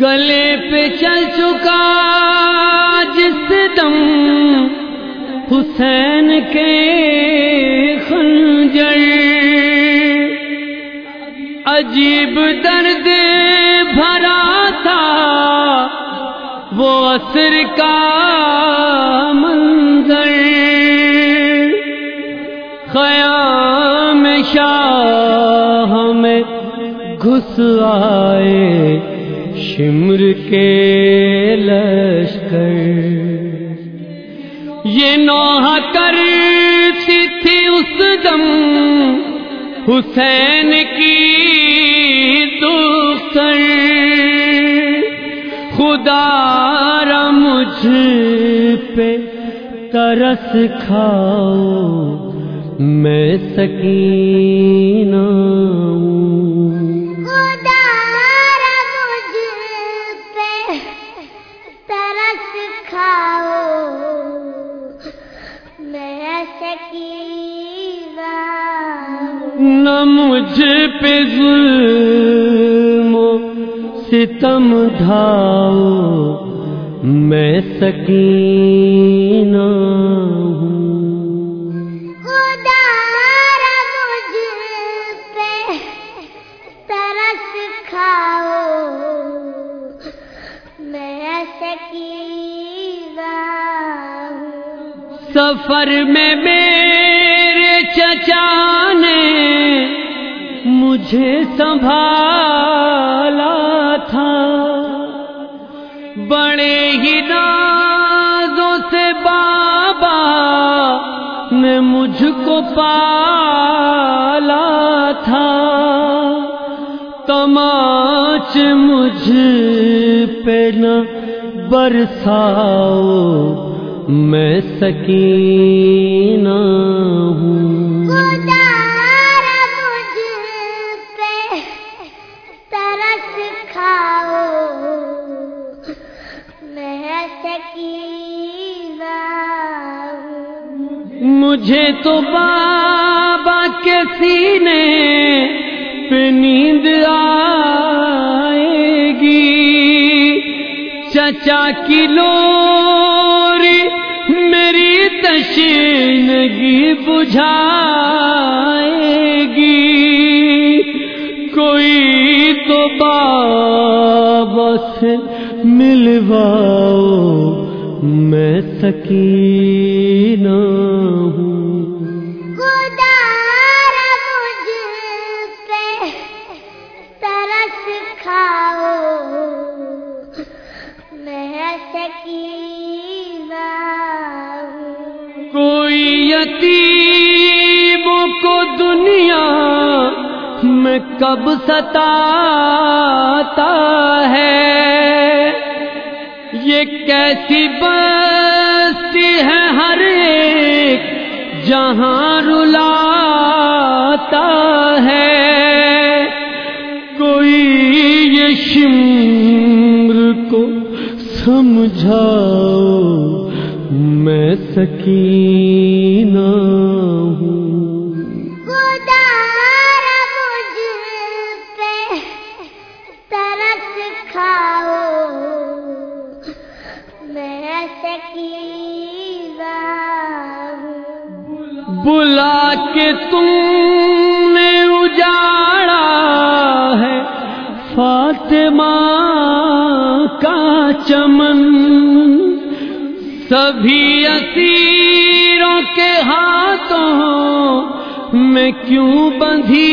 گلے پہ چل چکا جس دم حسین کے خنجر۔ عجیب درد بھرا تھا وہ عصر کا منظر۔ خیام شاہ میں گھس آئے شمر کے لشکر۔ یہ نوحہ کرتی تھی اس دم۔ حسین کی دوسر۔ خدا را مجھ پہ ترس کھاؤ، میں سکینہ پہ ظلم ستم ڈھاؤ میں سکینہ ہوں خدا را مجھ پہ ترس کھاؤ میں سکینہ ہوں۔ سفر میں میرے چچا نے مجھے سنبھالا تھا۔ بڑے ہی نازوں سے بابا نے مجھ کو پالا تھا۔ تماچ مجھ پہ نہ برساؤ، میں سکینہ ہوں۔ مجھے تو بابا کے سینے پہ نیند آئے گی۔ چچا کی لوری میری تشنگی بجھائے گی۔ کوئی تو بابا سے ملواؤ میں سکینہ۔ میں سکینہ کوئی یتیموں کو دنیا میں کب ستاتا ہے؟ یہ کیسی بستی ہے ہر ایک جہاں رلاتا ہے؟ سمجھاؤ میں سکینہ ہوں۔ ترس کھاؤ۔ میں سکینہ ہوں۔ بلا کے تم نے اجاڑا ہے۔ فاطمہ چمن سبھی اسیروں کے ہاتھوں میں کیوں بندھی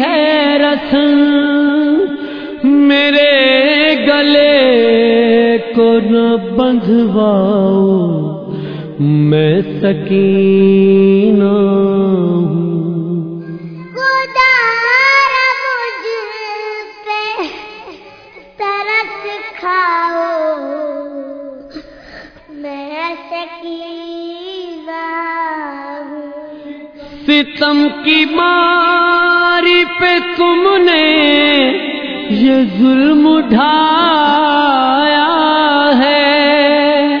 ہے رسن؟ میرے گلے کو نہ بندھواؤ، میں سکینہ ستم کی ماری پہ تم نے یہ ظلم اٹھایا ہے۔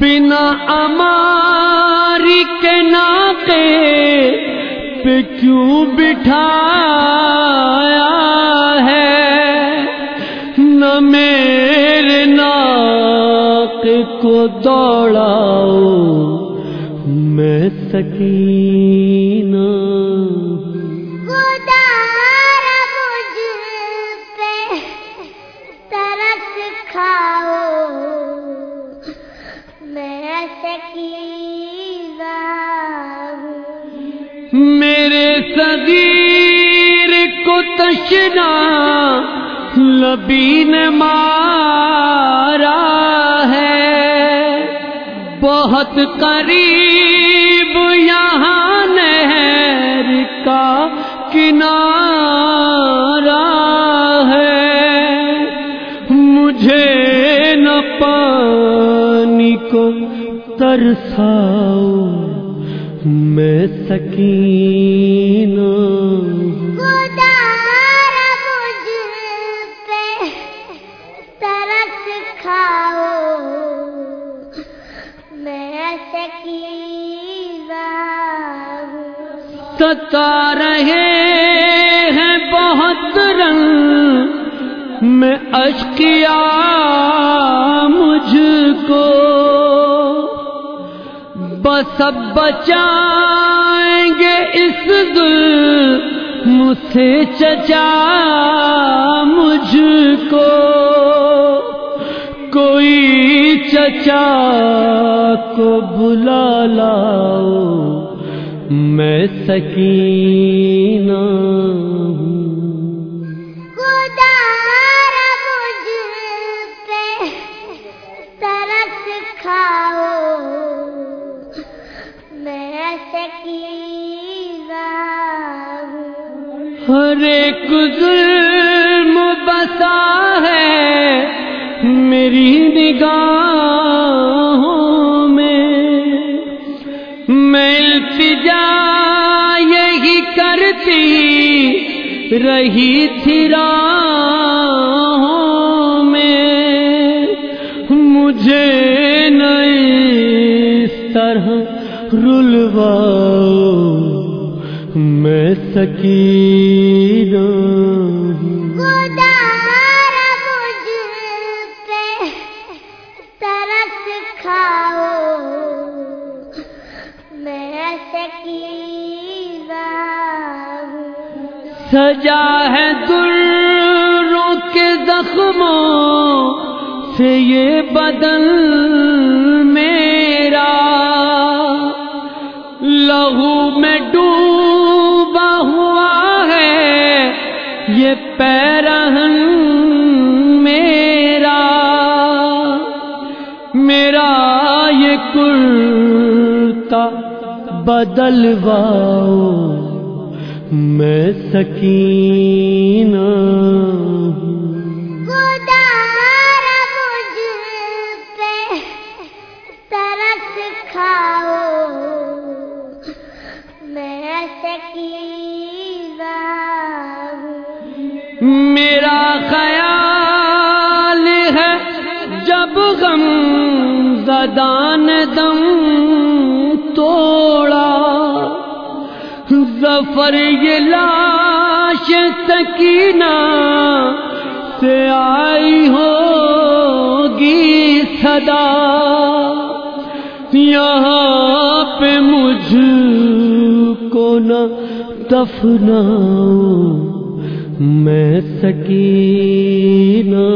بنا اماری کے ناقے پہ کیوں بٹھایا ہے؟ میرے ناک کو دوڑاؤ۔ میں سکینہ۔ میرے صغیر کو تشنا لبی نے مارا۔ بہت قریب یہاں نہر کا کنارہ ہے۔ مجھے نہ پانی کو ترساؤ میں سکی اشکیا مجھ کو بس اب بچائیں گے اس ظلم سے چچا مجھ کو کوئی چچا کو بلا لاؤ، میں سکینہ ہوں۔ کھاؤ میں سکینہ ہوں۔ ہر ایک ظلم بسا ہے۔ میری نگاہوں میں میں التجا یہی کرتی رہی تھی راہوں رلواؤ میں پہ ترس کھاؤ۔ میں سکینہ ہوں۔ سجا ہے دروں کے زخموں سے یہ بدن پیرہن میرا میرا یہ کرتا بدلواؤ میں سکینہ۔ زدان دم توڑا۔ ظفر یہ لاش سکینہ سے آئی ہوگی صدا۔ یہاں پہ مجھ کو نہ دفناؤ میں سکینہ